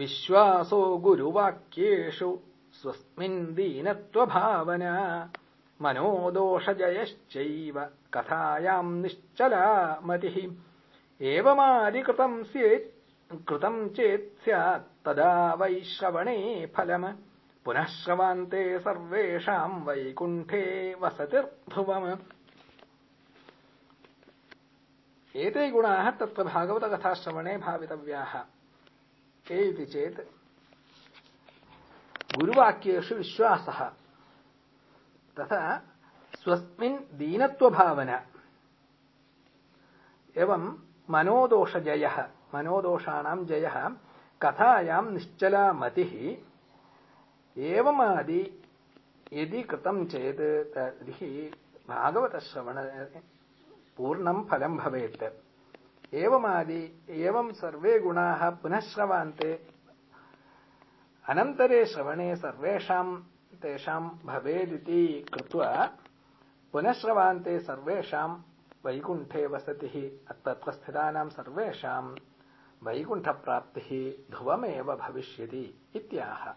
विश्वासो गुरुवाक्येषु स्वस्मिन् दीनत्वभावना मनोदोषजयश्चैव कथायाम् निश्चला मतिः एवमादिकृतम् कृतम् चेत् स्यात् तदा वै श्रवणे फलम् पुनः श्रवान्ते सर्वेषाम् वैकुण्ठे वसतिर्ध्रुवम् एते गुणाः तत्र भागवतकथाश्रवणे भावितव्याः के इति चेत् गुरुवाक्येषु विश्वासः तथा स्वस्मिन् दीनत्वभावना एवं मनोदोषजयः मनोदोषाणाम् जयः कथायाम् निश्चला मतिः एवमादि यदि कृतम् चेत् तर्हि भागवतश्रवण पूर्णम् फलम् भवेत् एवमादि एवम् सर्वे गुणाः पुनः श्रवान्ते। अनन्तरे श्रवणे सर्वेषाम् तेषाम् भवेदिति कृत्वा पुनः श्रवान्ते सर्वेषाम् वैकुण्ठे वसतिः तत्र स्थितानाम् सर्वेषाम् वैकुण्ठप्राप्तिः ध्रुवमेव भविष्यति इत्याह।